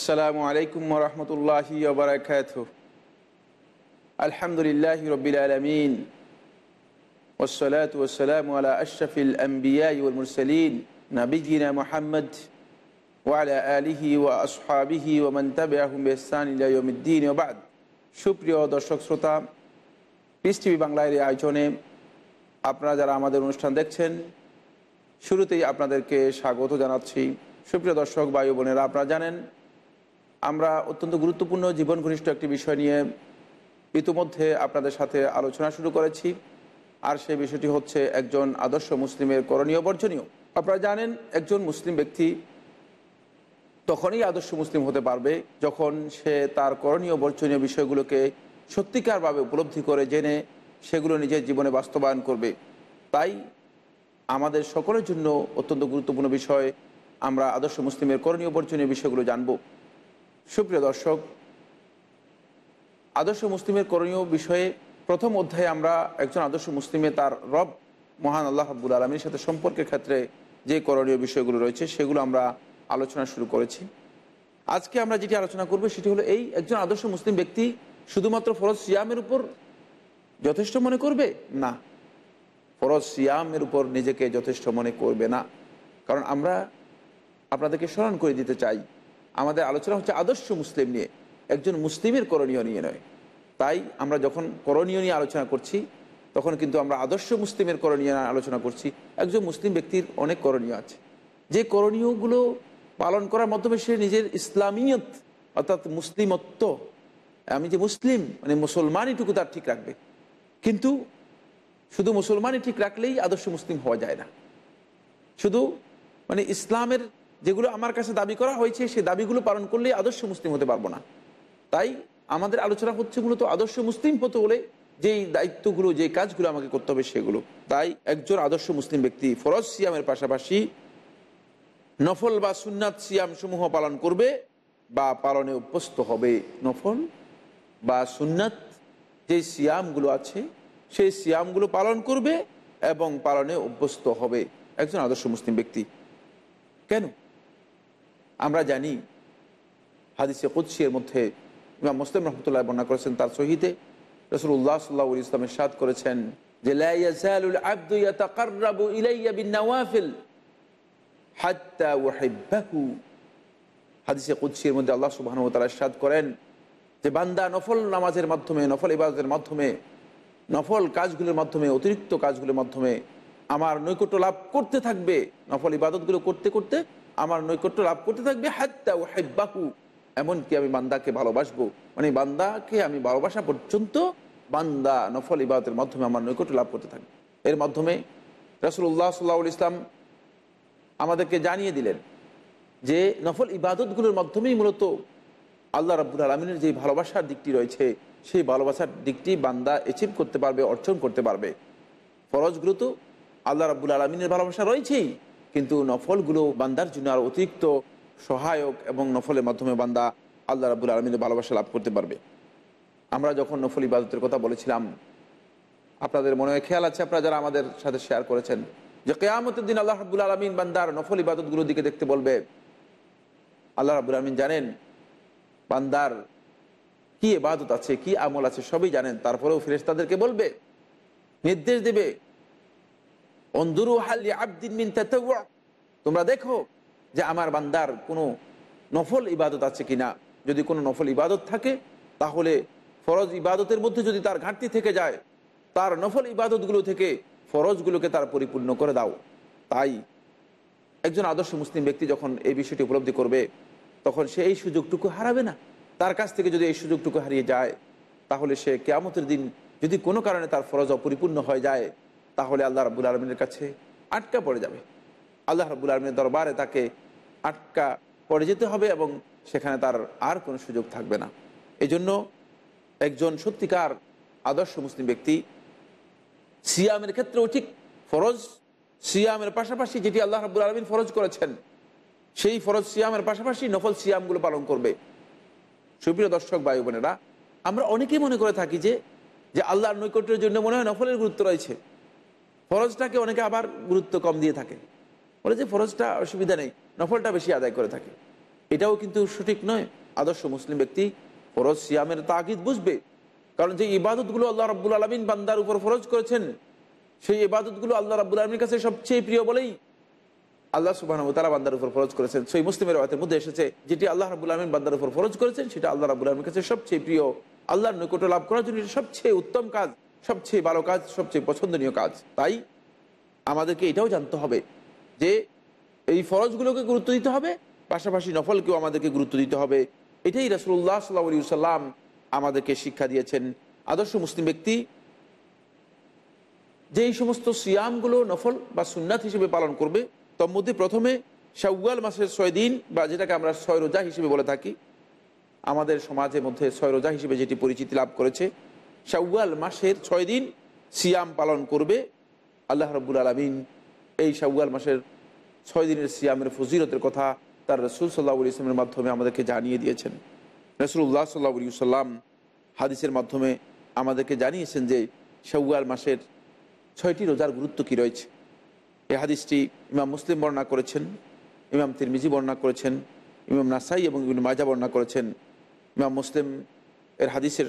আসসালামু আলাইকুম রহমতুল্লাহি আলহামদুলিল্লাহ রবিল আলমিন। ওসলাত আশরফিল আম্বিয়াউল মুরসলিন মোহাম্মদ ওয়ালা আলিহি ওয়া আসহাবিহি ও তাবিআহুম বিহসান সুপ্রিয় দর্শক শ্রোতা পিস টিভি বাংলার এই আয়োজনে আপনারা যারা আমাদের অনুষ্ঠান দেখছেন, শুরুতেই আপনাদেরকে স্বাগত জানাচ্ছি। সুপ্রিয় দর্শক বায়ু বোনেরা, আপনারা জানেন আমরা অত্যন্ত গুরুত্বপূর্ণ জীবন ঘনিষ্ঠ একটি বিষয় নিয়ে ইতিমধ্যে আপনাদের সাথে আলোচনা শুরু করেছি। আর সেই বিষয়টি হচ্ছে একজন আদর্শ মুসলিমের করণীয় বর্জনীয়। আপনারা জানেন, একজন মুসলিম ব্যক্তি তখনই আদর্শ মুসলিম হতে পারবে যখন সে তার করণীয় বর্জনীয় বিষয়গুলোকে সত্যিকারভাবে উপলব্ধি করে জেনে সেগুলো নিজের জীবনে বাস্তবায়ন করবে। তাই আমাদের সকলের জন্য অত্যন্ত গুরুত্বপূর্ণ বিষয় আমরা আদর্শ মুসলিমের করণীয় বর্জনীয় বিষয়গুলো জানব। সুপ্রিয় দর্শক, আদর্শ মুসলিমের করণীয় বিষয়ে প্রথম অধ্যায়ে আমরা একজন আদর্শ মুসলিমে তার রব মহান আল্লাহ আব্বুল আলমীর সাথে সম্পর্কের ক্ষেত্রে যে করণীয় বিষয়গুলো রয়েছে সেগুলো আমরা আলোচনা শুরু করেছি। আজকে আমরা যেটি আলোচনা করব সেটি হলো এই, একজন আদর্শ মুসলিম ব্যক্তি শুধুমাত্র ফরজ সিয়ামের উপর যথেষ্ট মনে করবে? না। ফরজ সিয়ামের উপর নিজেকে যথেষ্ট মনে করবে না। কারণ আমরা আপনাদেরকে স্মরণ করে দিতে চাই আমাদের আলোচনা হচ্ছে আদর্শ মুসলিম নিয়ে। একজন মুসলিমের করণীয় নিয়ে নয়। তাই আমরা যখন করণীয় নিয়ে আলোচনা করছি, তখন কিন্তু আমরা আদর্শ মুসলিমের করণীয় নিয়ে আলোচনা করছি। একজন মুসলিম ব্যক্তির অনেক করণীয় আছে। যে করণীয়গুলো পালন করার মাধ্যমে সে নিজের ইসলামিয়ত, অর্থাৎ মুসলিমত্ব, আমি যে মুসলিম মানে মুসলমানইটুকু তার ঠিক রাখবে। কিন্তু শুধু মুসলমানই ঠিক রাখলেই আদর্শ মুসলিম হওয়া যায় না। শুধু মানে ইসলামের যেগুলো আমার কাছে দাবি করা হয়েছে সেই দাবিগুলো পালন করলেই আদর্শ মুসলিম হতে পারব না। তাই আমাদের আলোচনা হচ্ছে মূলত আদর্শ মুসলিম হতে হলে যেই দায়িত্বগুলো, যে কাজগুলো আমাকে করতে হবে সেগুলো। তাই একজন আদর্শ মুসলিম ব্যক্তি ফরজ সিয়ামের পাশাপাশি নফল বা সুন্নাত সিয়াম সমূহ পালন করবে বা পালনে অভ্যস্ত হবে। নফল বা সুন্নাত যে সিয়ামগুলো আছে, সেই সিয়ামগুলো পালন করবে এবং পালনে অভ্যস্ত হবে একজন আদর্শ মুসলিম ব্যক্তি। কেন? আমরা জানি হাদিসে কুৎসির মধ্যে ইমাম মুসলিম রহমতুল্লাহ বর্ণনা করেছেন, তার সহিতে রসুল্লাহ সাল্লাহ ইসলামের সাদ করেছেন যে হাদিসে কুৎসির মধ্যে আল্লাহ সুবাহ সাদ করেন যে, বান্দা নফল নামাজের মাধ্যমে, নফল ইবাদতের মাধ্যমে, নফল কাজগুলোর মাধ্যমে, অতিরিক্ত কাজগুলোর মাধ্যমে আমার নৈকট্য লাভ করতে থাকবে। নফল ইবাদতগুলো করতে করতে আমার নৈকট্য লাভ করতে থাকবে। হাত্তা ও হেব্বাহু এমনকি আমি বান্দাকে ভালোবাসবো। মানে বান্দাকে আমি ভালোবাসা পর্যন্ত বান্দা নফল ইবাদতের মাধ্যমে আমার নৈকট্য লাভ করতে থাকবে। এর মাধ্যমে রসুল্লাহ সাল্লাহ ইসলাম আমাদেরকে জানিয়ে দিলেন যে নফল ইবাদতগুলোর মাধ্যমেই মূলত আল্লাহ রাবুল আলমিনের যে ভালোবাসার দিকটি রয়েছে, সেই ভালোবাসার দিকটি বান্দা অ্যাচিভ করতে পারবে, অর্জন করতে পারবে। ফরজগুলো তো আল্লাহ রাবুল আলমিনের ভালোবাসা রয়েছেই, কিন্তু নফলগুলো বান্দার জন্য আর অতিরিক্ত সহায়ক এবং নফলের মাধ্যমে বান্দা আল্লাহ রাবুল আলমিনের ভালোবাসা লাভ করতে পারবে। আমরা যখন নফল ইবাদতের কথা বলেছিলাম, আপনাদের মনে হয় খেয়াল আছে আপনারা যারা আমাদের সাথে শেয়ার করেছেন, যে কেয়ামতের দিন আল্লাহ রাবুল আলমিন বান্দার নফল ইবাদতগুলোর দিকে দেখতে বলবে। আল্লাহ রাবুল আলমিন জানেন বান্দার কি এবাদত আছে, কি আমল আছে, সবই জানেন, তারপরেও ফিরেস তাদেরকে বলবে, নির্দেশ দেবে অন্দুরু তোমরা দেখো যে আমার বান্দার কোনো নফল ইবাদত আছে কিনা। যদি কোনো নফল ইবাদত থাকে, তাহলে ফরজ ইবাদতের মধ্যে যদি তার ঘাটতি থেকে যায়, তার নফল ইবাদতগুলো থেকে ফরজগুলোকে তার পরিপূর্ণ করে দাও। তাই একজন আদর্শ মুসলিম ব্যক্তি যখন এই বিষয়টি উপলব্ধি করবে, তখন সে এই সুযোগটুকু হারাবে না। তার কাছ থেকে যদি এই সুযোগটুকু হারিয়ে যায়, তাহলে সে কেয়ামতের দিন যদি কোনো কারণে তার ফরজ অপরিপূর্ণ হয়ে যায় তাহলে আল্লাহ রাবুল আলমিনের কাছে আটকা পড়ে যাবে। আল্লাহ রাবুল আলমিনের দরবারে তাকে আটকা পড়ে যেতে হবে এবং সেখানে তার আর কোনো সুযোগ থাকবে না। এজন্য একজন সত্যিকার আদর্শ মুসলিম ব্যক্তি সিয়ামের ক্ষেত্রেও ঠিক ফরজ সিয়ামের পাশাপাশি যেটি আল্লাহ রাবুল আলমিন ফরজ করেছেন, সেই ফরজ সিয়ামের পাশাপাশি নফল সিয়ামগুলো পালন করবে। সুপ্রিয় দর্শক বায়ু বোনেরা, আমরা অনেকেই মনে করে থাকি যে যে আল্লাহর নৈকট্যের জন্য মনে হয় নফলের গুরুত্ব রয়েছে। ফরজটাকে অনেকে আবার গুরুত্ব কম দিয়ে থাকে। বলে যে ফরজটা অসুবিধা নেই, নফলটা বেশি আদায় করে থাকে। এটাও কিন্তু সঠিক নয়। আদর্শ মুসলিম ব্যক্তি ফরজ সিয়ামের তাগিদ বুঝবে। কারণ যে ইবাদতগুলো আল্লাহ রাব্বুল আলমিন বান্দার উপর ফরজ করেছেন, সেই ইবাদতগুলো আল্লাহ রাব্বুল আলমীর কাছে সবচেয়ে প্রিয় বলেই আল্লাহ সুবাহ তারা বান্দার উপর ফরজ করেছেন। সেই মুসলিমের রাতের মধ্যে এসেছে, যেটি আল্লাহ রাবুল আলমিন বান্দার উপর ফরজ করেছেন, সেটা আল্লাহ রাবুল আলমীর কাছে সবচেয়ে প্রিয়। আল্লাহর নৈকট্য লাভ করার জন্য সবচেয়ে উত্তম কাজ। সবচেয়ে ভালো কাজ, সবচেয়ে পছন্দনীয় কাজ। তাই আমাদেরকে এটাও জানতে হবে যে এই ফরজগুলোকে গুরুত্ব দিতে হবে, পাশাপাশি নফলকেও আমাদেরকে গুরুত্ব দিতে হবে। এটাই রসুল্লাহ সাল্লাহ আলী সাল্লাম আমাদেরকে শিক্ষা দিয়েছেন। আদর্শ মুসলিম ব্যক্তি যে এই সমস্ত সিয়ামগুলো নফল বা সুন্নাত হিসেবে পালন করবে তার মধ্যে প্রথমে শাওয়াল মাসের ছয় দিন বা যেটাকে আমরা ছয় রোজা হিসেবে বলে থাকি, আমাদের সমাজের মধ্যে ছয় রোজা হিসেবে যেটি পরিচিতি লাভ করেছে শাওয়াল মাসের ছয় দিন সিয়াম পালন করবে। আল্লাহ রব্বুল আলমিন এই শাওয়াল মাসের ছয় দিনের সিয়ামের ফজিরতের কথা তার রসুল সাল্লাহ ইসলামের মাধ্যমে আমাদেরকে জানিয়ে দিয়েছেন। রসুল্লাহ সাল্লাহ সাল্লাম হাদিসের মাধ্যমে আমাদেরকে জানিয়েছেন যে শাওয়াল মাসের ছয়টি রোজার গুরুত্ব কী রয়েছে। এই হাদিসটি ইমাম মুসলিম বর্ণনা করেছেন, ইমাম তিরমিজি বর্ণনা করেছেন, ইমাম নাসাই এবং ইবিন মাজা বর্ণনা করেছেন। ইমাম মুসলিম এর হাদিসের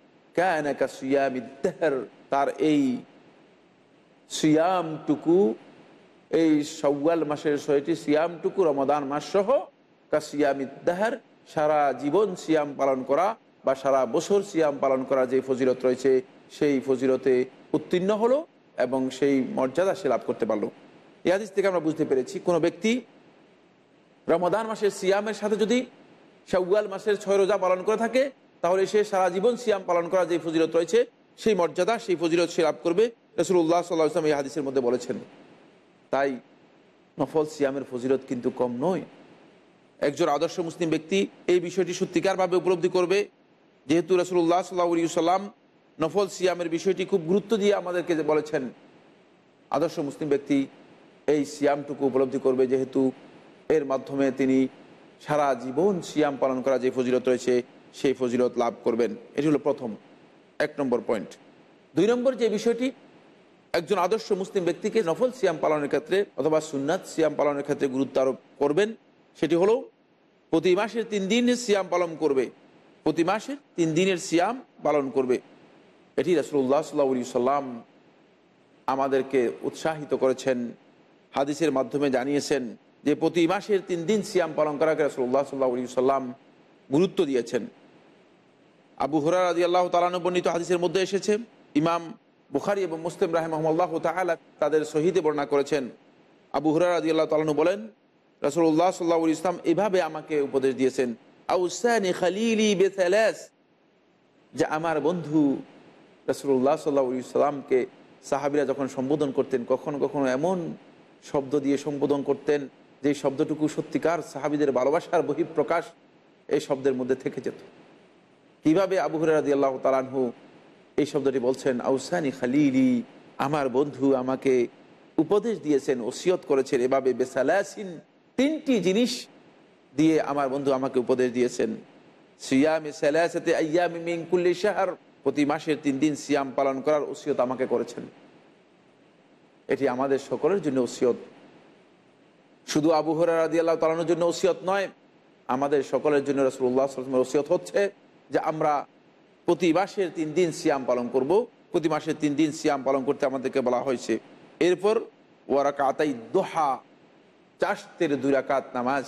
কানাকা সিয়াম ইদ্দার তার এই সিয়ামটুকু, এই শাওয়াল মাসের ছয়টি সিয়ামটুকু, রমাদান মাস সহ কা সিয়াম ইদ্দাহার সারা জীবন সিয়াম পালন করা বা সারা বছর সিয়াম পালন করা যে ফজিলত রয়েছে, সেই ফজিলতে উত্তীর্ণ হলো এবং সেই মর্যাদা সে লাভ করতে পারল। এই হাদিস থেকে আমরা বুঝতে পেরেছি, কোনো ব্যক্তি রমাদান মাসের সিয়ামের সাথে যদি শাওয়াল মাসের ছয় রোজা পালন করে থাকে তাহলে সে সারা জীবন সিয়াম পালন করা যে ফজিলত রয়েছে, সেই মর্যাদা, সেই ফজিলত সে লাভ করবে। রসুল্লাহ সাল্লাহ ইসলাম এই হাদিসের মধ্যে বলেছেন। তাই নফল সিয়ামের ফজিলত কিন্তু কম নয়। একজন আদর্শ মুসলিম ব্যক্তি এই বিষয়টি সত্যিকারভাবে উপলব্ধি করবে। যেহেতু রসুল্লাহ সাল্লাহ সাল্লাম নফল সিয়ামের বিষয়টি খুব গুরুত্ব দিয়ে আমাদেরকে বলেছেন, আদর্শ মুসলিম ব্যক্তি এই সিয়ামটুকু উপলব্ধি করবে যেহেতু এর মাধ্যমে তিনি সারা জীবন সিয়াম পালন করা যে ফজিলত রয়েছে সেই ফজিলত লাভ করবেন। এটি হলো প্রথম, এক নম্বর পয়েন্ট দুই নম্বর যে বিষয়টি, একজন আদর্শ মুসলিম ব্যক্তিকে নফল সিয়াম পালনের ক্ষেত্রে অথবা সুন্নাত সিয়াম পালনের ক্ষেত্রে গুরুত্ব আরোপ করবেন, সেটি হলো প্রতি মাসের তিন দিনের সিয়াম পালন করবে। প্রতি মাসের তিন দিনের সিয়াম পালন করবে। এটি রসুল্লাহ সাল্লা সাল্লাম আমাদেরকে উৎসাহিত করেছেন, হাদিসের মাধ্যমে জানিয়েছেন যে প্রতি মাসের তিন দিন সিয়াম পালন করাকে রসুল্লাহ সাল্লাহ সাল্লাম গুরুত্ব দিয়েছেন। আবু হরার আদি আল্লাহ তালানুবর্ণিত হাদিসের মধ্যে এসেছে, ইমাম বুখারি এবং মুসলিম রাহেমহল্লাহ তালা তাদের শহীদে বর্ণনা করেছেন। আবু হরার আদি আল্লাহ তালানু বলেন রসুল্লাহ সাল্লাহ ইসলাম এভাবে আমাকে উপদেশ দিয়েছেন আউসানি খালিলি বেসালাস যে আমার বন্ধু রসুল্লাহ সাল্লাহ সাল্লামকে সাহাবিরা যখন সম্বোধন করতেন, কখনো কখনো এমন শব্দ দিয়ে সম্বোধন করতেন যে শব্দটুকু সত্যিকার সাহাবিদের ভালোবাসার বহিঃপ্রকাশ এই শব্দের মধ্যে থেকে যেত। কীভাবে আবু হরাদি আল্লাহ তালানহু এই শব্দটি বলছেন, আউসানি খালিলি, আমার বন্ধু আমাকে উপদেশ দিয়েছেন, ওসিয়ত করেছেন এভাবে বেসালাসিন তিনটি জিনিস দিয়ে আমার বন্ধু আমাকে উপদেশ দিয়েছেন। সিয়ামে সালাসাতে আয়ামি মিঙ্কুল্লি শাহর, প্রতি মাসের তিন দিন সিয়াম পালন করার ওসিয়ত আমাকে করেছেন। এটি আমাদের সকলের জন্য ওসিয়ত। শুধু আবু হরাদি আল্লাহ তালানোর জন্য ওসিয়ত নয়, আমাদের সকলের জন্য রসুল্লাহ ওসিয়ত হচ্ছে যে আমরা প্রতি মাসের তিন দিন সিয়াম পালন করব। প্রতি মাসের তিন দিন সিয়াম পালন করতে আমাদেরকে বলা হয়েছে। এরপর ওয়ারা কাতাই দোহা চাষতের দুই রাকাত নামাজ।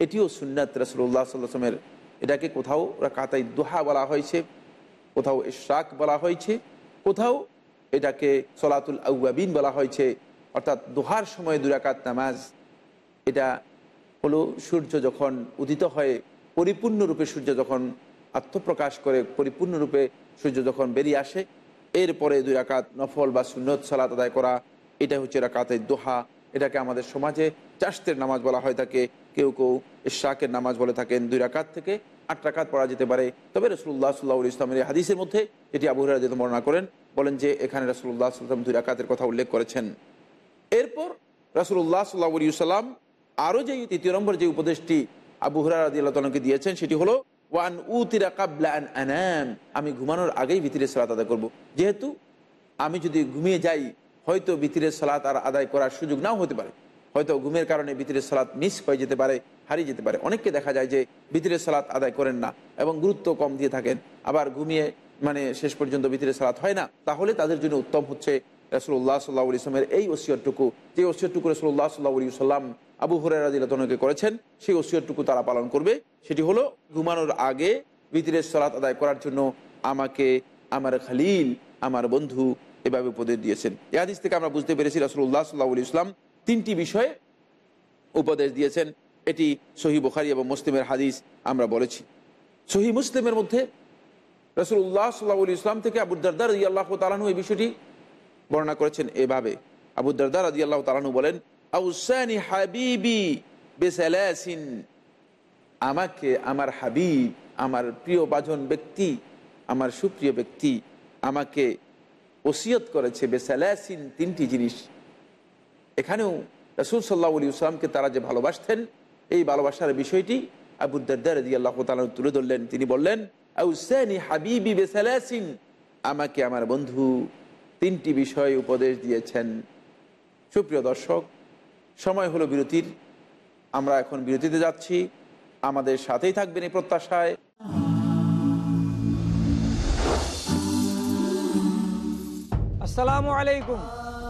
এটিও সুন্নাত রসুল্লাহ সাল্লামের এটাকে কোথাও ওরা কাতাই দোহা বলা হয়েছে, কোথাও ইশরাক বলা হয়েছে, কোথাও এটাকে সলাতুল আউয়াবিন বলা হয়েছে, অর্থাৎ দোহার সময় দুরাকাত নামাজ। এটা হলো সূর্য যখন উদিত হয়, পরিপূর্ণরূপে সূর্য যখন আত্মপ্রকাশ করে পরিপূর্ণরূপে সূর্য যখন বেরিয়ে আসে, এরপরে দুই রাকাত নফল বা সুন্নত সালাত আদায় করা, এটা হচ্ছে রাকাতের দোহা। এটাকে আমাদের সমাজে চাষতের নামাজ বলা হয় থাকে কেউ কেউ ইশাকের নামাজ বলে থাকেন দুই রাকাত থেকে আট রাকাত পড়া যেতে পারে। তবে রসুল্লাহ সাল্লাহ ইসলামের হাদিসের মধ্যে যেটি আবু হরাজ বর্ণনা করেন, বলেন যে এখানে রসুল্লাহ সাল্লাম দুই রাকাতের কথা উল্লেখ করেছেন। এরপর রসুল্লাহ সাল্লাহ সাল্লাম আরও যে তৃতীয় নম্বর যে উপদেশটি আবু হুরার আদি আল্লাহকে দিয়েছেন, সেটি হলো ওয়ান উতিরা কাবলা আন আনাম। আমি ঘুমানোর আগেই ভিতরের সালাত আদায় করব। যেহেতু আমি যদি ঘুমিয়ে যাই, হয়তো ভিতরের সালাত আর আদায় করার সুযোগ নাও হতে পারে। হয়তো ঘুমের কারণে ভিতরের সালাত মিস হয়ে যেতে পারে, হারিয়ে যেতে পারে। অনেককে দেখা যায় যে ভিতরের সালাত আদায় করেন না এবং গুরুত্ব কম দিয়ে থাকেন। আবার ঘুমিয়ে মানে শেষ পর্যন্ত ভিতরের সালাত হয় না, তাহলে তাদের জন্য উত্তম হচ্ছে রসুল্লাহ সাল্লাহ ইসলামের এই ওসিয়তটুকু। যে ওসিয়তটুকু রসুল্লাহ সাল্লাহ সাল্লাম আবু হরাদিলতনকে করেছেন, সেই ওসিয়তটুকু তারা পালন করবে। সেটি হলো, ঘুমানোর আগে ভিতরের সালাত আদায় করার জন্য আমাকে, আমার খালিল, আমার বন্ধু এভাবে উপদেশ দিয়েছেন। এ হাদিস থেকে আমরা বুঝতে পেরেছি রসুল্লাহ সাল্লাহ ইসলাম তিনটি বিষয়ে উপদেশ দিয়েছেন। এটি সহি বুখারি এবং মুসলিমের হাদিস আমরা বলেছি। সহি মুসলিমের মধ্যে রসুল্লাহ সাল্লাহ ইসলাম থেকে আবুদ্দারদার আল্লাহ তালানু এই বিষয়টি বর্ণনা করেছেন এভাবে। আবুদ্দারদার আদি আল্লাহ তালানু বলেন আউসানি হাবিবি বেসালাসিন আমাকে আমার হাবিব আমার প্রিয় বাজন ব্যক্তি আমার সুপ্রিয় ব্যক্তি আমাকে ওসিয়ত করেছে বেসালাসিন তিনটি জিনিস এখানেও রসুল সাল্লাহ আলী ইসলামকে তারা যে ভালোবাসতেন এই ভালোবাসার বিষয়টি আবুদ্দার রদি আল্লাহ তালা তুলে ধরলেন তিনি বললেন আউসানি হাবিবি বেসালাসিন আমাকে আমার বন্ধু তিনটি বিষয় উপদেশ দিয়েছেন সুপ্রিয় দর্শক সময় হলো বিরতির। আমরা এখন বিরতিতে যাচ্ছি। আমাদের সাথেই থাকবেন এই প্রত্যাশায়। আসসালামু আলাইকুম।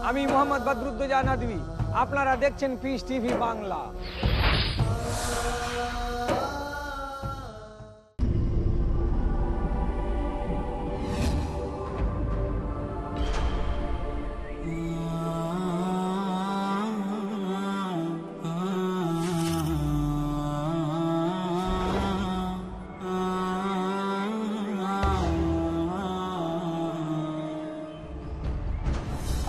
আমি মোহাম্মদ বদরুদ্দোজা নদী আপনারা দেখছেন পিস টিভি বাংলা।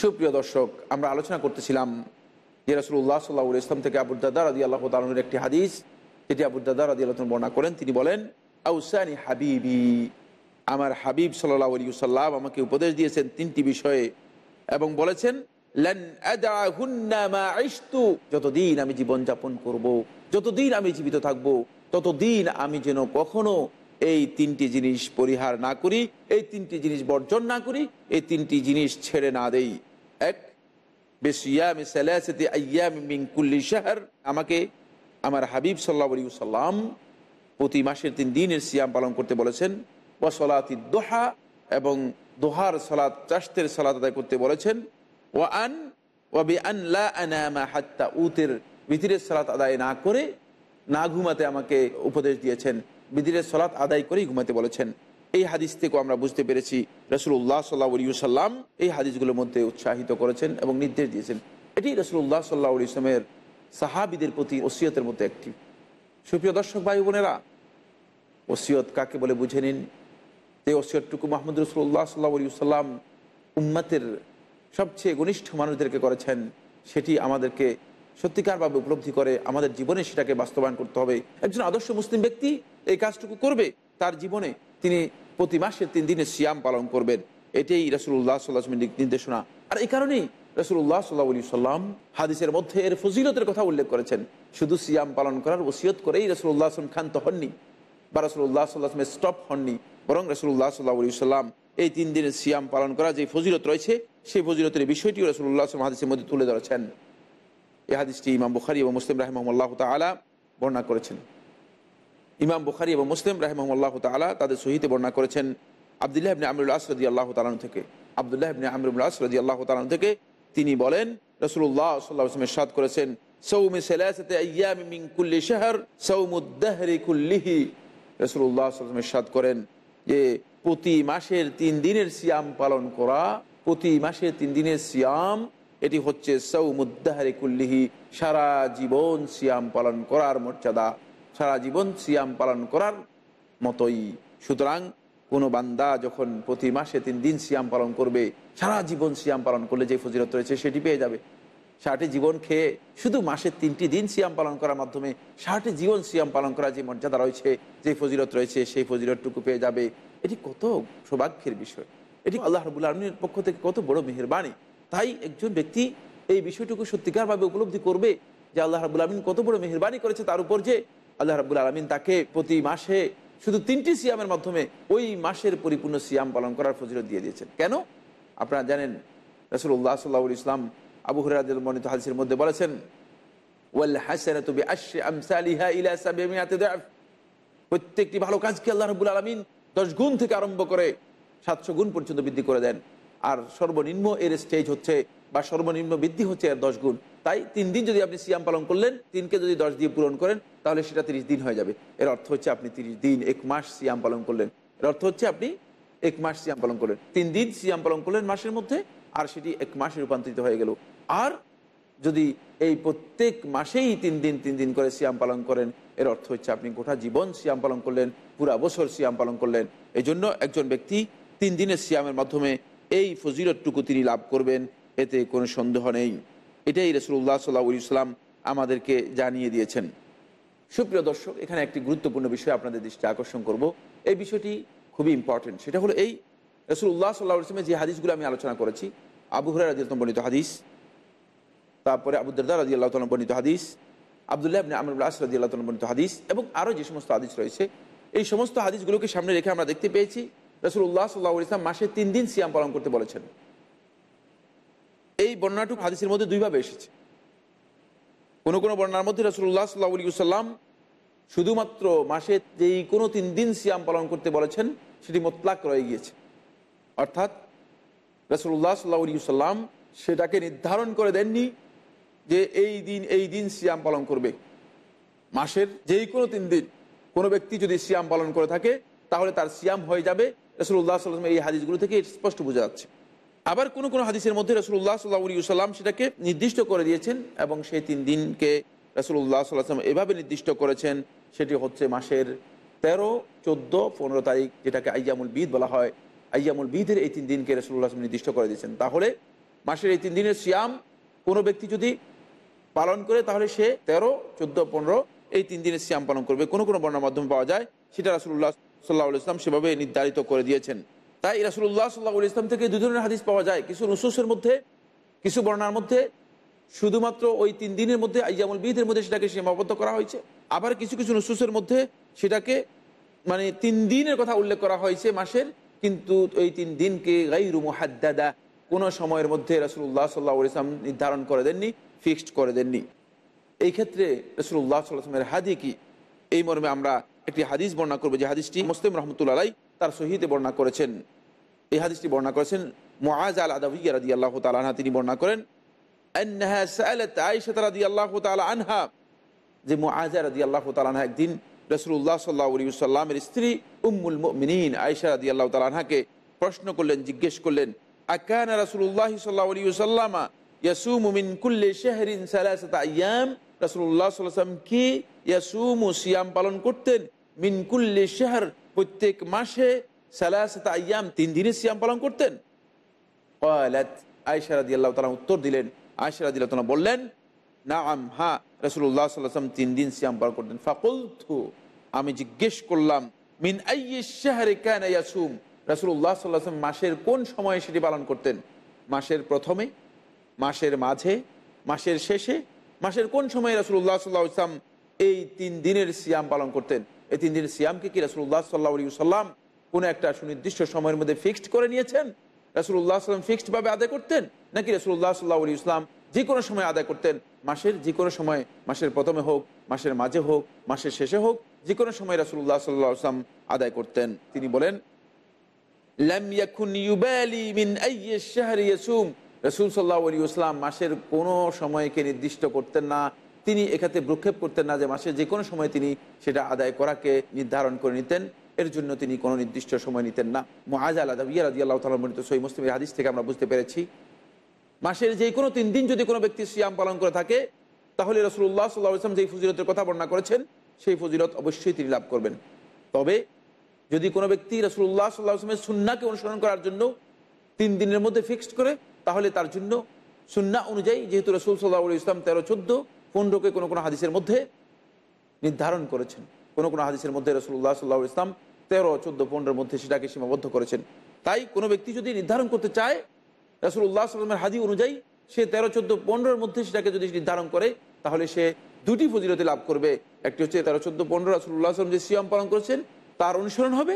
সুপ্রিয় দর্শক, আমরা আলোচনা করতেছিলাম যে রসুল্লাহ সাল্লাহ ইসলাম থেকে আবুদ্দাদা রাদি আল্লাহ তালনের একটি হাদিস, যেটি আবুদ্দাদা রাদি আল্লাহ বর্ণনা করেন তিনি বলেন, আউসানি হাবিবি আমার হাবিব সাল্লাহ আলী সাল্লাম আমাকে উপদেশ দিয়েছেন তিনটি বিষয়ে এবং বলেছেন যতদিন আমি জীবন যাপন করব। যতদিন আমি জীবিত থাকব, ততদিন আমি যেন কখনো এই তিনটি জিনিস পরিহার না করি, এই তিনটি জিনিস বর্জন না করি, এই তিনটি জিনিস ছেড়ে না দেই বেসিয়াম সালাসাতি আইয়াম কুল্লি শাহর। আমাকে আমার হাবিব সাল্লাহ সাল্লাম প্রতি মাসের তিন দিনের সিয়াম পালন করতে বলেছেন। ও সলাতি দোহা এবং দোহার সলাত চাষতের সলাত আদায় করতে বলেছেন। ও আন ও বি আন লা আনামা হাত্তা উতের। বিতিরের সলাত আদায় না করে না ঘুমাতে আমাকে উপদেশ দিয়েছেন। বিদিরের সলাৎ আদায় করেই ঘুমাতে বলেছেন। এই হাদিস থেকেও আমরা বুঝতে পেরেছি রসুল্লাহ সাল্লাহ সাল্লাম এই হাদিসগুলোর মধ্যে উৎসাহিত করেছেন এবং নির্দেশ দিয়েছেন। এটি রসুল্লাহ সাল্লাহ ইসলামের সাহাবিদের প্রতি ওসিয়তের মধ্যে একটি। সুপ্রিয় দর্শক ভাই বোনেরা, ওসিয়ত কাকে বলে বুঝে নিন? এই ওসিয়তটুকু মাহমুদ রসুল্লাহ সাল্লাহ সাল্লাম উম্মাতের সবচেয়ে ঘনিষ্ঠ মানুষদেরকে করেছেন, সেটি আমাদেরকে সত্যিকারভাবে উপলব্ধি করে আমাদের জীবনে সেটাকে বাস্তবায়ন করতে হবে। একজন আদর্শ মুসলিম ব্যক্তি এই কাজটুকু করবে, তার জীবনে তিনি প্রতি মাসের তিন দিনে সিয়াম পালন করবেন। এটাই রসুল্লাহ সাল্লাহমের নির্দেশনা। আর এই কারণেই রসুল্লাহ সাল্লাহ আলী সাল্লাম হাদিসের মধ্যে এর ফজিলতের কথা উল্লেখ করেছেন। শুধু সিয়াম পালন করার ওসিয়ত করেই রসুল্লাহ আসলাম ক্ষান্ত হননি বা রসুল্লাহ সাল্লাহামের স্টপ হননি। বরং রসুল্লাহ সাল্লাহ আলী সাল্লাম এই তিন দিনের সিয়াম পালন করা যে ফজিলত রয়েছে, সেই ফজিলতের বিষয়টিও রসুল্লাহ আসলাম হাদিসের মধ্যে তুলে ধরেছেন। এই হাদিসটি ইমাম বুখারি এবং মুসলিম রাহিমল্লাহ তালা বর্ণনা করেছেন। ইমাম বুখারি এবং মুসলিম রাহিমল্লাহ তালা তাদের সহিতে বর্ণনা করেছেন আবদুল্লাহ ইবনে আমরুল আসরদি আল্লাহ তালান থেকে। আবদুল্লাহ ইবনে আমরুল আসরদি আল্লাহ তালান থেকে তিনি বলেন রসুল্লাহ সাল্লাহ আসলামের সাদ করেছেন, সৌমি কুল্লি শাহর সৌমুদ্দাহরি কুল্লিহি। রসুল্লাহ সাল্লামের সাদ করেন যে, প্রতি মাসের তিন দিনের সিয়াম পালন করা, প্রতি মাসের তিন দিনের সিয়াম, এটি হচ্ছে সৌমুদ্দাহারে কুল্লিহি, সারা জীবন সিয়াম পালন করার মর্যাদা সারা জীবন সিয়াম পালন করার মতোই। সুতরাং কোনো বান্দা যখন প্রতি মাসে তিন দিন সিয়াম পালন করবে, সারা জীবন সিয়াম পালন করলে যে ফজিলত রয়েছে সেটি পেয়ে যাবে। সারাটি জীবন খেয়ে শুধু মাসের তিনটি দিন সিয়াম পালন করার মাধ্যমে সারাটি জীবন সিয়াম পালন করার যে মর্যাদা রয়েছে, যে ফজিলত রয়েছে, সেই ফজিলতটুকু পেয়ে যাবে। এটি কত সৌভাগ্যের বিষয়। এটি আল্লাহ রবুল্লা আলমীর পক্ষ থেকে কত বড় মেহরবানি। তাই একজন ব্যক্তি এই বিষয়টুকু সত্যিকারভাবে উপলব্ধি করবে যে আল্লাহ রাবুল আলমিন কত বড় মেহরবানি করেছে তার উপর যে আল্লাহ রাবুল আলমিন তাকে প্রতি মাসে শুধু তিনটি সিয়ামের মাধ্যমে ওই মাসের পরিপূর্ণ সিয়াম পালন করার ফজিলত দিয়ে দিয়েছেন। কেন? আপনারা জানেন রসুল্লাহ সাল্লাহ ইসলাম আবু হরাদ মনিত হাদিসের মধ্যে বলেছেন প্রত্যেকটি ভালো কাজকে আল্লাহ রবুল আলমিন দশ গুণ থেকে আরম্ভ করে সাতশো গুণ পর্যন্ত বৃদ্ধি করে দেন। আর সর্বনিম্ন এর স্টেজ হচ্ছে বা সর্বনিম্ন বৃদ্ধি হচ্ছে এর দশ গুণ। তাই তিন দিন যদি আপনি সিয়াম পালন করলেন, তিনকে যদি দশ দিয়ে পূরণ করেন, তাহলে সেটা তিরিশ দিন হয়ে যাবে। এর অর্থ হচ্ছে আপনি তিরিশ দিন এক মাস সিয়াম পালন করলেন। এর অর্থ হচ্ছে আপনি এক মাস সিয়াম পালন করলেন। তিন দিন সিয়াম পালন করলেন মাসের মধ্যে, আর সেটি এক মাসে রূপান্তরিত হয়ে গেল। আর যদি এই প্রত্যেক মাসেই তিন দিন তিন দিন করে সিয়াম পালন করেন, এর অর্থ হচ্ছে আপনি গোটা জীবন সিয়াম পালন করলেন, পুরা বছর সিয়াম পালন করলেন। এই জন্য একজন ব্যক্তি তিন দিনের সিয়ামের মাধ্যমে এই ফজিলতটুকু তিনি লাভ করবেন, এতে কোনো সন্দেহ নেই। এটাই রসুল্লাহ সাল্লাহ ইসলাম আমাদেরকে জানিয়ে দিয়েছেন। সুপ্রিয় দর্শক, এখানে একটি গুরুত্বপূর্ণ বিষয় আপনাদের দৃষ্টি আকর্ষণ করব। এই বিষয়টি খুবই ইম্পর্টেন্ট সেটা হলো এই রসুল্লাহ সাল্লাহ ইসলামের যে হাদিসগুলো আমি আলোচনা করেছি, আবু হরাই রাজি বর্ণিত হাদিস, তারপরে আবুদ্দার রাজি আল্লাহ তালন বর্ণিত হাদিস, আবদুল্লাহ আপনি আমরুল আস রাজি আল্লাহ বর্ণিত হাদিস, এবং আরও যে সমস্ত হাদিস রয়েছে, এই সমস্ত হাদিসগুলোকে সামনে রেখে আমরা দেখতে পেয়েছি। রসুল্লাহ সাল্লাহ ইসলাম মাসে তিন দিন সিয়াম পালন করতে বলেছেন। এই বর্ণনাটুক হাদিসের মধ্যে দুইভাবে এসেছে। কোনো কোনো বর্ণার মধ্যে রসুল্লাহ সাল্লাহ সাল্লাম শুধুমাত্র মাসে যেই কোনো তিন দিন সিয়াম পালন করতে বলেছেন, সেটি মোতলাক রয়ে গিয়েছে। অর্থাৎ রসুল্লাহ সাল্লাহ সাল্লাম সেটাকে নির্ধারণ করে দেননি যে এই দিন এই দিন সিয়াম পালন করবে। মাসের যেই কোনো তিন দিন কোনো ব্যক্তি যদি সিয়াম পালন করে থাকে, তাহলে তার সিয়াম হয়ে যাবে রসুল্লাহ সাল্লাম এই হাদিসগুলো থেকে স্পষ্ট বোঝা যাচ্ছে। আবার কোনো কোনো হাদিসের মধ্যে রসুল্লাহ সাল্লাহ সাল্লাম সেটাকে নির্দিষ্ট করে দিয়েছেন এবং সেই তিন দিনকে রসুল্লাহ সাল্লাম এভাবে নির্দিষ্ট করেছেন, সেটি হচ্ছে মাসের তেরো, চোদ্দ, পনেরো তারিখ, যেটাকে আইয়ামুল বিদ বলা হয়। আইয়ামুল বিদের এই তিন দিনকে রসুল্লাহ নির্দিষ্ট করে দিয়েছেন। তাহলে মাসের এই তিন দিনের সিয়াম কোনো ব্যক্তি যদি পালন করে, তাহলে সে তেরো, চোদ্দ, পনেরো এই তিন দিনের সিয়াম পালন করবে। কোনো কোনো বর্ণার মাধ্যমে পাওয়া যায়, সেটা রাসুল্লাহ সাল্লাহ ইসলাম সেভাবে নির্ধারিত করে দিয়েছেন। তাই রাসুল্লাহ সাল্লাহ ইসলাম থেকে দু ধরনের হাদিস পাওয়া যায়। কিছু নুসুসের মধ্যে, কিছু বর্ণার মধ্যে। শুধুমাত্র ওই তিন দিনের মধ্যে আইজামুল বিদের মধ্যে সেটাকে সীমাবদ্ধ করা হয়েছে। আবার কিছু কিছু নুসুসের মধ্যে সেটাকে মানে তিন দিনের কথা উল্লেখ করা হয়েছে মাসের, কিন্তু ওই তিন দিনকে গাইরু মুহাদ্দাদা, কোনো সময়ের মধ্যে রসুল্লাহ সাল্লাহ ইসলাম নির্ধারণ করে দেননি, ফিক্সড করে দেননি। এই ক্ষেত্রে রসুল্লাহ সাল্লামের হাদি কি? এই মর্মে আমরা একটি হাদিস বর্ণনা করবে, যে হাদিসটি মুসলিম রহমতুল্লাহ তার সহিদে বর্ণনা করেছেন। এই হাদিসটি বর্ণনা করেছেন মোয়াজ আল আদাবিয়া রাজি আল্লাহ তালা তিনি বর্ণনা করেন, আনহা যে মোয়াজা আল্লাহ তালাহা একদিন রসুল্লাহ সাল্লাহ সাল্লামের স্ত্রী আল্লাহ প্রশ্ন করলেন, জিজ্ঞেস করলেন আয়াম? কি সিয়াম পালন করতেন? মিনকুল্লি শেহর প্রত্যেক মাসে সালাসাত আয়াম, তিন দিনের সিয়াম পালন করতেন। আয়সারাদি আল্লাহ তালা উত্তর দিলেন। আয়সারাদি আল্লাহ তালা বললেন না আম হা রসুল্লাহ সাল্লাম তিন দিন সিয়াম পালন করতেন। ফাকুলথু আমি জিজ্ঞেস করলাম, মিন আইয়ারে কেন ইয়াসুম? রসুল্লাহ সাল্লাম মাসের কোন সময়ে সেটি পালন করতেন? মাসের প্রথমে, মাসের মাঝে, মাসের শেষে, মাসের কোন সময়ে রসুল্লাহ সাল্লাহ ইসলাম এই তিন দিনের সিয়াম পালন করতেন? এই তিন দিনের সিয়ামকে কি রাসূলুল্লাহ সাল্লাল্লাহু আলাইহি ওয়াসাল্লাম কোনো একটা সুনির্দিষ্ট সময়ের মধ্যে ফিক্সড করে নিয়েছেন? রাসুল্লাহ সাল্লাম ফিক্সড ভাবে আদায় করতেন? নাকি রাসুল্লাহ সাল্লাহ আলী ইসলাম যে কোনো সময় আদায় করতেন? মাসের যে কোনো সময়, মাসের প্রথমে হোক, মাসের মাঝে হোক, মাসের শেষে হোক, যে কোনো সময় রাসুল্লাহ সাল্লাহ আসলাম আদায় করতেন। তিনি বলেন রাসূল সাল্লাল্লাহু আলাইহি ওয়াসাল্লাম মাসের কোনো সময়কে নির্দিষ্ট করতেন না। তিনি এক্ষেত্রে ভ্রুক্ষেপ করতেন না যে মাসে যে কোনো সময় তিনি সেটা আদায় করাকে নির্ধারণ করে নিতেন। এর জন্য তিনি কোনো নির্দিষ্ট সময় নিতেন না। মুআজ আল আদাবিয়া রাদিয়াল্লাহু তাআলা বর্ণিত সহিহ মুসলিমের হাদিস থেকে আমরা বুঝতে পেরেছি। মাসের যে কোনো তিন দিন যদি কোনো ব্যক্তি সিয়াম পালন করে থাকে, তাহলে রসুল্লাহ সাল্লাহ ইসলাম যেই ফজিলতের কথা বর্ণনা করেছেন, সেই ফজিলত অবশ্যই তিনি লাভ করবেন। তবে যদি কোনো ব্যক্তি রসুল্লাহ সাল্লাহ আসলামের সুন্নাকে অনুসরণ করার জন্য তিন দিনের মধ্যে ফিক্সড করে, তাহলে তার জন্য সুন্না অনুযায়ী যেহেতু রসুল সাল্লাহ ইসলাম তেরো চোদ্দ পনেরোকে কোনো কোনো হাদিসের মধ্যে নির্ধারণ করেছেন। কোনো কোনো হাদিসের মধ্যে রসুল্লাহ সাল্লাহ ইসলাম তেরো, চোদ্দ, পনেরোর মধ্যে সেটাকে সীমাবদ্ধ করেছেন। তাই কোনো ব্যক্তি যদি নির্ধারণ করতে চায় রসুল্লাহ সাল্লামের হাদি অনুযায়ী সে তেরো, চোদ্দ, পনেরোর মধ্যে সেটাকে যদি নির্ধারণ করে, তাহলে সে দুটি ফজিলতি লাভ করবে। একটি হচ্ছে তেরো, চোদ্দ, পনেরো রসুল্লাহ আসলাম যে সিয়াম পালন করেছেন, তার অনুসরণ হবে।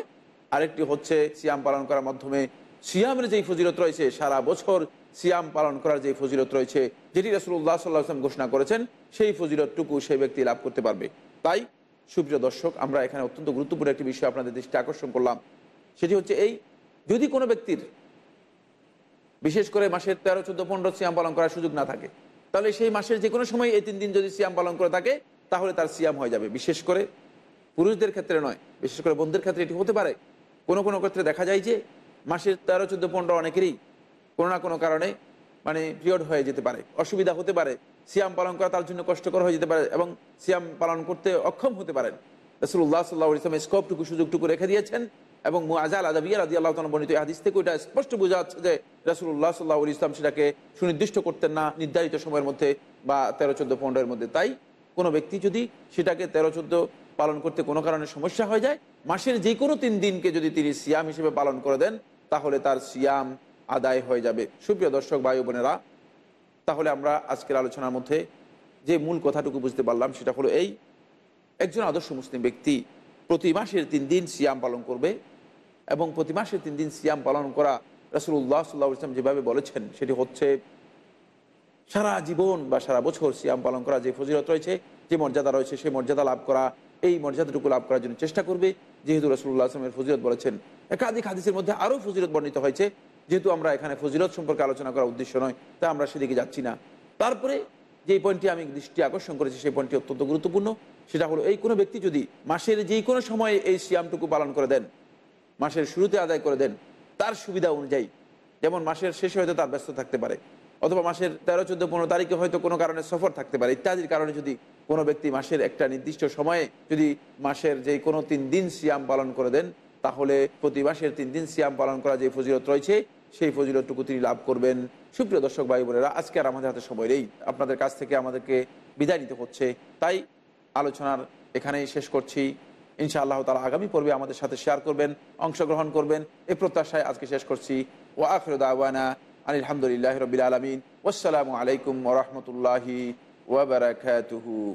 আরেকটি হচ্ছে সিয়াম পালন করার মাধ্যমে সিয়ামের যেই ফজিলত রয়েছে, সারা বছর সিয়াম পালন করার যে ফজিলত রয়েছে, যেটি রসুল্লাহ সাল্লাহ আসলাম ঘোষণা করেছেন, সেই ফজিলতটুকু সেই ব্যক্তি লাভ করতে পারবে। তাই, সুপ্রিয় দর্শক, আমরা এখানে অত্যন্ত গুরুত্বপূর্ণ একটি বিষয় আপনাদের দৃষ্টি আকর্ষণ করলাম। সেটি হচ্ছে এই, যদি কোনো ব্যক্তির বিশেষ করে মাসের তেরো, চোদ্দ, পনেরো সিয়াম পালন করার সুযোগ না থাকে, তাহলে সেই মাসের যে কোনো সময় এই তিন দিন যদি সিয়াম পালন করে থাকে, তাহলে তার সিয়াম হয়ে যাবে। বিশেষ করে পুরুষদের ক্ষেত্রে নয়, বিশেষ করে বন্ধুদের ক্ষেত্রে এটি হতে পারে। কোনো কোনো ক্ষেত্রে দেখা যায় যে, মাসের তেরো, চোদ্দ, পনেরো অনেকেরই কোনো না কোনো কারণে মানে পিরিয়ড হয়ে যেতে পারে, অসুবিধা হতে পারে। সিয়াম পালন করা তার জন্য কষ্টকর হয়ে যেতে পারে এবং সিয়াম পালন করতে অক্ষম হতে পারেন। রসুল্লাহ সাল্লাহ ইসলামের স্কোপটুকু সুযোগটুকু রেখে দিয়েছেন এবং মুআজাল আদাবিয়া রাজি আল্লাহ বর্ণিত হাদিস থেকে ওইটা স্পষ্ট বোঝা যাচ্ছে যে রাসুল্লাহ সাল্লাহ ইসলাম সেটাকে সুনির্দিষ্ট করতেন না নির্ধারিত সময়ের মধ্যে বা তেরো, চোদ্দ পনেরোর মধ্যে। তাই কোনো ব্যক্তি যদি সেটাকে তেরো, চোদ্দ পালন করতে কোনো কারণে সমস্যা হয়ে যায়, মাসের যে কোনো তিন দিনকে যদি তিনি সিয়াম হিসেবে পালন করে দেন, তাহলে তার সিয়াম আদায় হয়ে যাবে। সুপ্রিয় দর্শক, ভাই বোনেরা, তাহলে আমরা আজকের আলোচনার মধ্যে যে মূল কথাটুকু বুঝতে পারলাম সেটা হলো এই, একজন আদর্শ মুসলিম ব্যক্তি প্রতি মাসের তিন দিন সিয়াম পালন করবে এবং প্রতি মাসে তিন দিন সিয়াম পালন করা রসুল্লাহ সাল্লাহ ইসলাম যেভাবে বলেছেন, সেটি হচ্ছে সারা জীবন বা সারা বছর সিয়াম পালন করা যে ফজিলত রয়েছে, যে মর্যাদা রয়েছে সেই মর্যাদা লাভ করা, এই মর্যাদাটুকু লাভ করার জন্য চেষ্টা করবে। যেহেতু রসুল্লাহ আসলামের ফজিলত বলেছেন, একাধিক হাদিসের মধ্যে আরও ফজিলত বর্ণিত হয়েছে। যেহেতু আমরা এখানে ফজিলত সম্পর্কে আলোচনা করার উদ্দেশ্য নয়, তা আমরা সেদিকে যাচ্ছি না। তারপরে যে পয়েন্টটি আমি দৃষ্টি আকর্ষণ করেছি, সেই পয়েন্টটি অত্যন্ত গুরুত্বপূর্ণ। সেটা হলো, এই কোনো ব্যক্তি যদি মাসের যে কোনো সময়ে এই সিয়ামটুকু পালন করে দেন, মাসের শুরুতে আদায় করে দেন, তার সুবিধা অনুযায়ী, যেমন মাসের শেষে হয়তো তার ব্যস্ত থাকতে পারে, অথবা মাসের তেরো, চোদ্দ, পনেরো তারিখে হয়তো কোনো কারণে সফর থাকতে পারে, ইত্যাদির কারণে যদি কোনো ব্যক্তি মাসের একটা নির্দিষ্ট সময়ে যদি মাসের যে কোনো তিন দিন সিয়াম পালন করে দেন, তাহলে প্রতি মাসের তিন দিন সিয়াম পালন করা যে ফজিলত রয়েছে সেই ফজিলতটুকু তিনি লাভ করবেন। সুপ্রিয় দর্শক ভাই বোনেরা, আজকে আর আমাদের হাতে সময় নেই। আপনাদের কাছ থেকে আমাদেরকে বিদায় নিতে হচ্ছে। তাই আলোচনার এখানেই শেষ করছি। ইনশাআল্লাহ তালা আগামী পর্বে আমাদের সাথে শেয়ার করবেন, অংশগ্রহণ করবেন। এ প্রত্যাশায় আজকে শেষ করছি। ও আখরদ আওয়ানা আলহামদুলিল্লাহ রবিল আলমিন। আসসালামু আলাইকুম ওরহমতুল্লাহি ওবরাকাতুহু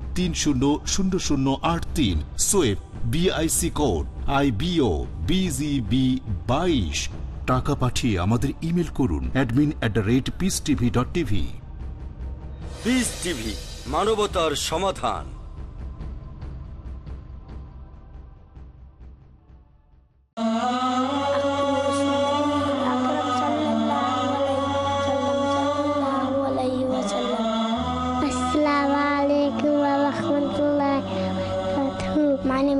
তিন শূন্য শূন্য শূন্য আট তিন সোয়েব BIC code I BO BGB বাইশ টাকা পাঠিয়ে আমাদের ইমেল করুন admin at the rate peace TV dot TV peace TV মানবতার সমাধান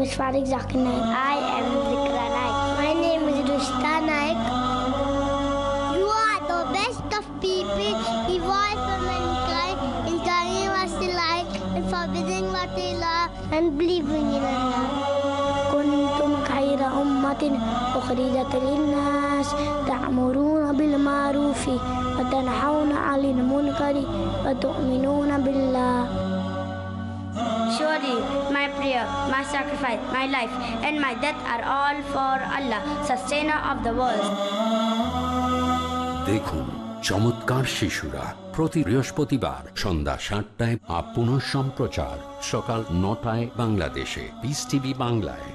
name is Farid Zakir. I am Zikra Naik. My name is Rushta Naik. You are the best of people, evolved for mankind, in telling what they like, and forbidding what they love, and believing in Allah. كنتم خير أمة أخرجت للناس تأمرون بالمعروف وتنحون عن المنكر وتؤمنون بالله Surely my prayer, my sacrifice, my life, and my death are all for Allah, sustainer of the world. দেখুন চমৎকার শিশুরা প্রতি বৃহস্পতিবার সন্ধ্যা সাতটায় up সম্প্রচার সকাল নটায় বাংলাদেশে বিস টিভি বাংলায়